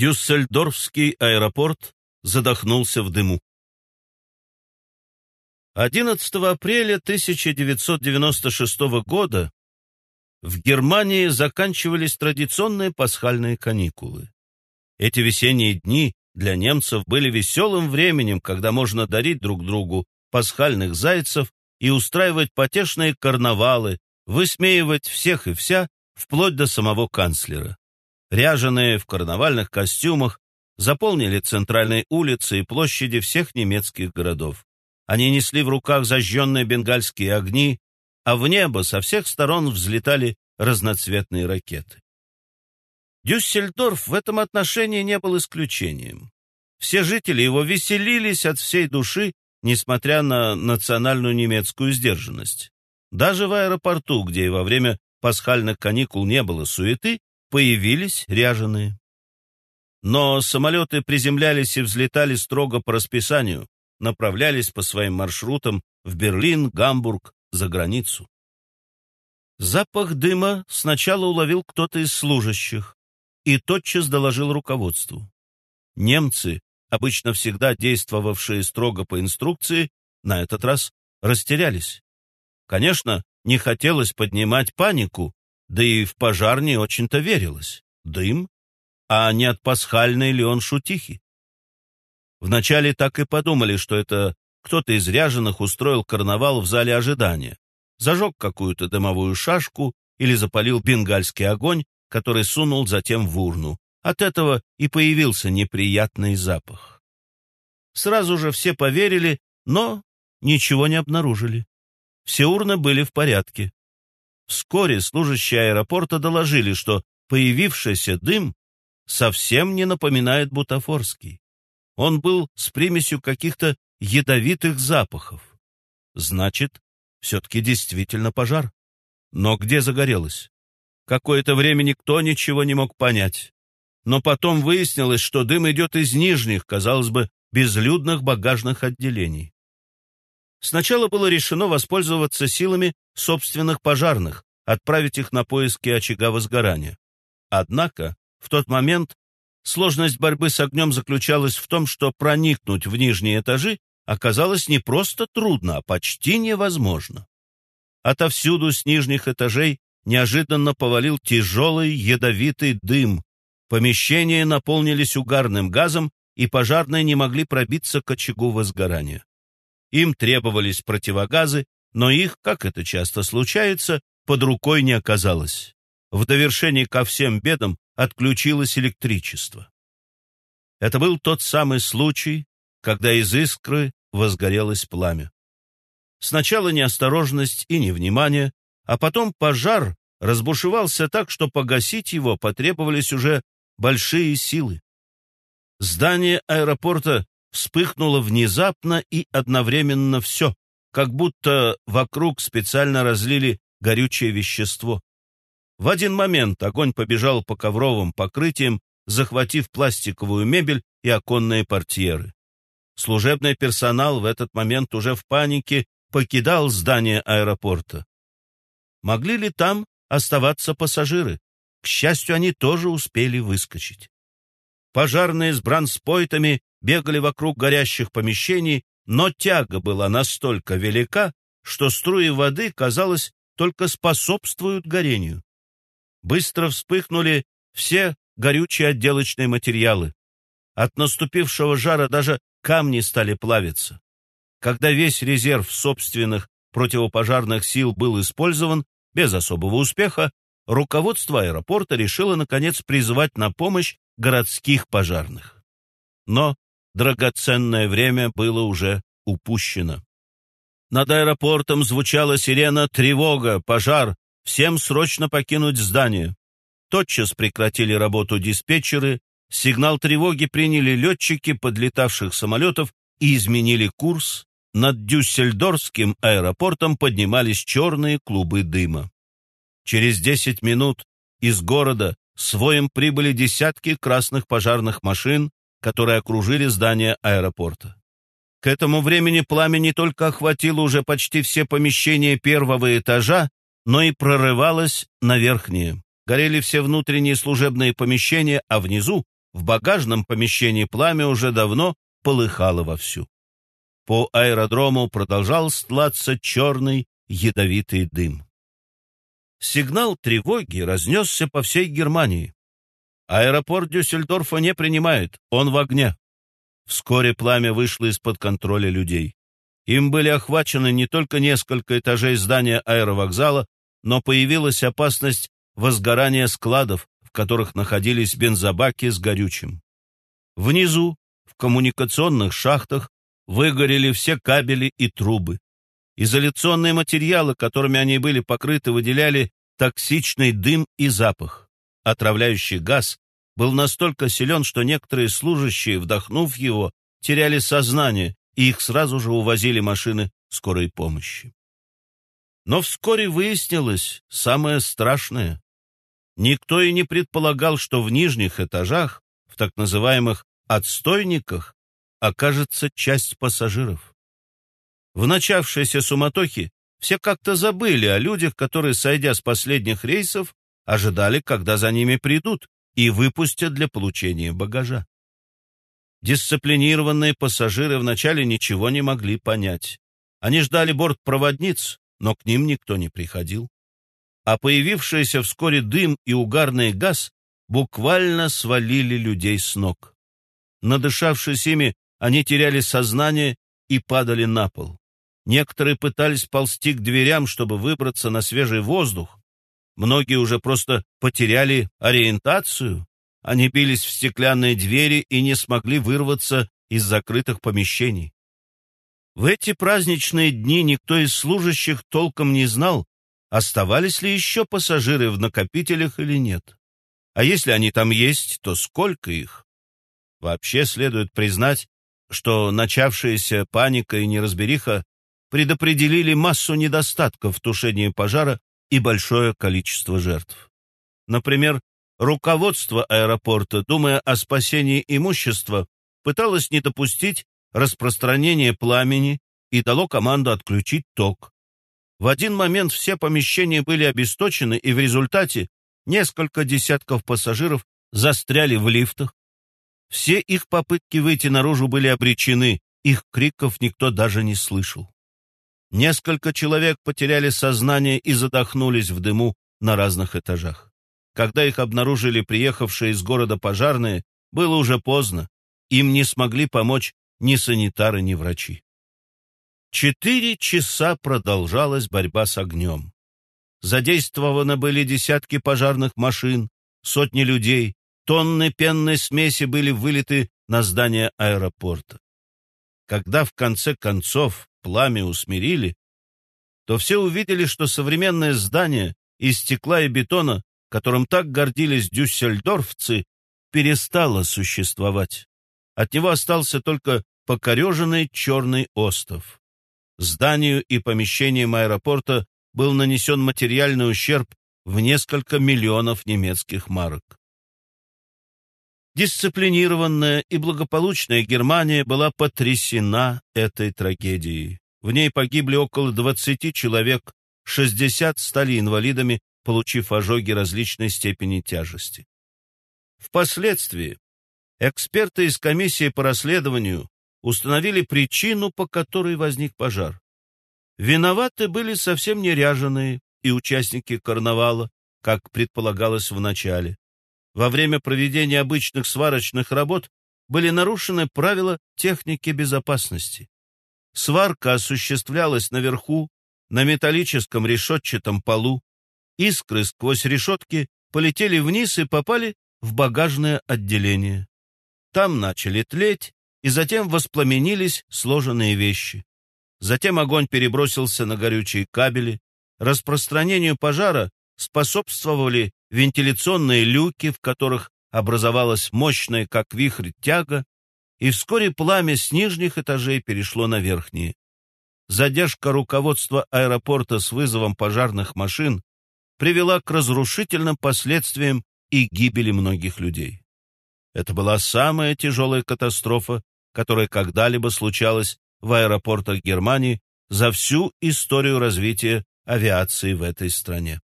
Дюссельдорфский аэропорт задохнулся в дыму. 11 апреля 1996 года в Германии заканчивались традиционные пасхальные каникулы. Эти весенние дни для немцев были веселым временем, когда можно дарить друг другу пасхальных зайцев и устраивать потешные карнавалы, высмеивать всех и вся, вплоть до самого канцлера. Ряженые в карнавальных костюмах заполнили центральные улицы и площади всех немецких городов. Они несли в руках зажженные бенгальские огни, а в небо со всех сторон взлетали разноцветные ракеты. Дюссельдорф в этом отношении не был исключением. Все жители его веселились от всей души, несмотря на национальную немецкую сдержанность. Даже в аэропорту, где и во время пасхальных каникул не было суеты, появились ряженые. Но самолеты приземлялись и взлетали строго по расписанию, направлялись по своим маршрутам в Берлин, Гамбург, за границу. Запах дыма сначала уловил кто-то из служащих и тотчас доложил руководству. Немцы, обычно всегда действовавшие строго по инструкции, на этот раз растерялись. Конечно, не хотелось поднимать панику, да и в пожар не очень-то верилось. Дым? А не от пасхальной ли он шутихи? Вначале так и подумали, что это кто-то из ряженых устроил карнавал в зале ожидания, зажег какую-то дымовую шашку или запалил бенгальский огонь, который сунул затем в урну. От этого и появился неприятный запах. Сразу же все поверили, но ничего не обнаружили. Все урны были в порядке. Вскоре служащие аэропорта доложили, что появившийся дым совсем не напоминает бутафорский. Он был с примесью каких-то ядовитых запахов. Значит, все-таки действительно пожар. Но где загорелось? Какое-то время никто ничего не мог понять. Но потом выяснилось, что дым идет из нижних, казалось бы, безлюдных багажных отделений. Сначала было решено воспользоваться силами собственных пожарных, отправить их на поиски очага возгорания. Однако в тот момент Сложность борьбы с огнем заключалась в том, что проникнуть в нижние этажи оказалось не просто трудно, а почти невозможно. Отовсюду с нижних этажей неожиданно повалил тяжелый ядовитый дым. Помещения наполнились угарным газом, и пожарные не могли пробиться к очагу возгорания. Им требовались противогазы, но их, как это часто случается, под рукой не оказалось. В довершение ко всем бедам отключилось электричество. Это был тот самый случай, когда из искры возгорелось пламя. Сначала неосторожность и невнимание, а потом пожар разбушевался так, что погасить его потребовались уже большие силы. Здание аэропорта вспыхнуло внезапно и одновременно все, как будто вокруг специально разлили горючее вещество. В один момент огонь побежал по ковровым покрытиям, захватив пластиковую мебель и оконные портьеры. Служебный персонал в этот момент уже в панике покидал здание аэропорта. Могли ли там оставаться пассажиры? К счастью, они тоже успели выскочить. Пожарные с бранспойтами бегали вокруг горящих помещений, но тяга была настолько велика, что струи воды, казалось, только способствуют горению быстро вспыхнули все горючие отделочные материалы. От наступившего жара даже камни стали плавиться. Когда весь резерв собственных противопожарных сил был использован без особого успеха, руководство аэропорта решило, наконец, призвать на помощь городских пожарных. Но драгоценное время было уже упущено. Над аэропортом звучала сирена «Тревога! Пожар! Всем срочно покинуть здание. Тотчас прекратили работу диспетчеры, сигнал тревоги приняли летчики подлетавших самолетов и изменили курс. Над Дюссельдорфским аэропортом поднимались черные клубы дыма. Через 10 минут из города с воем прибыли десятки красных пожарных машин, которые окружили здание аэропорта. К этому времени пламя не только охватило уже почти все помещения первого этажа, но и прорывалась на верхние. Горели все внутренние служебные помещения, а внизу, в багажном помещении пламя уже давно полыхало вовсю. По аэродрому продолжал стлаться черный ядовитый дым. Сигнал тревоги разнесся по всей Германии. Аэропорт Дюссельдорфа не принимает, он в огне. Вскоре пламя вышло из-под контроля людей. Им были охвачены не только несколько этажей здания аэровокзала, но появилась опасность возгорания складов, в которых находились бензобаки с горючим. Внизу, в коммуникационных шахтах, выгорели все кабели и трубы. Изоляционные материалы, которыми они были покрыты, выделяли токсичный дым и запах. Отравляющий газ был настолько силен, что некоторые служащие, вдохнув его, теряли сознание, и их сразу же увозили машины скорой помощи. Но вскоре выяснилось самое страшное. Никто и не предполагал, что в нижних этажах, в так называемых «отстойниках», окажется часть пассажиров. В начавшейся суматохе все как-то забыли о людях, которые, сойдя с последних рейсов, ожидали, когда за ними придут и выпустят для получения багажа. Дисциплинированные пассажиры вначале ничего не могли понять. Они ждали бортпроводниц, но к ним никто не приходил. А появившийся вскоре дым и угарный газ буквально свалили людей с ног. Надышавшись ими, они теряли сознание и падали на пол. Некоторые пытались ползти к дверям, чтобы выбраться на свежий воздух. Многие уже просто потеряли ориентацию. Они бились в стеклянные двери и не смогли вырваться из закрытых помещений. В эти праздничные дни никто из служащих толком не знал, оставались ли еще пассажиры в накопителях или нет. А если они там есть, то сколько их? Вообще следует признать, что начавшаяся паника и неразбериха предопределили массу недостатков в тушении пожара и большое количество жертв. Например, руководство аэропорта, думая о спасении имущества, пыталось не допустить распространения пламени и дало команду отключить ток. В один момент все помещения были обесточены, и в результате несколько десятков пассажиров застряли в лифтах. Все их попытки выйти наружу были обречены, их криков никто даже не слышал. Несколько человек потеряли сознание и задохнулись в дыму на разных этажах. Когда их обнаружили приехавшие из города пожарные, было уже поздно. Им не смогли помочь ни санитары, ни врачи. Четыре часа продолжалась борьба с огнем. Задействованы были десятки пожарных машин, сотни людей, тонны пенной смеси были вылиты на здание аэропорта. Когда в конце концов пламя усмирили, то все увидели, что современное здание из стекла и бетона, которым так гордились дюссельдорфцы, перестало существовать. От него остался только покореженный черный остов. Зданию и помещениям аэропорта был нанесен материальный ущерб в несколько миллионов немецких марок. Дисциплинированная и благополучная Германия была потрясена этой трагедией. В ней погибли около 20 человек, 60 стали инвалидами, получив ожоги различной степени тяжести. Впоследствии эксперты из комиссии по расследованию установили причину, по которой возник пожар. Виноваты были совсем не ряженые и участники карнавала, как предполагалось в начале. Во время проведения обычных сварочных работ были нарушены правила техники безопасности. Сварка осуществлялась наверху, на металлическом решетчатом полу. Искры сквозь решетки полетели вниз и попали в багажное отделение. Там начали тлеть, и затем воспламенились сложенные вещи. Затем огонь перебросился на горючие кабели. Распространению пожара способствовали вентиляционные люки, в которых образовалась мощная, как вихрь, тяга, и вскоре пламя с нижних этажей перешло на верхние. Задержка руководства аэропорта с вызовом пожарных машин привела к разрушительным последствиям и гибели многих людей. Это была самая тяжелая катастрофа, которая когда-либо случалась в аэропортах Германии за всю историю развития авиации в этой стране.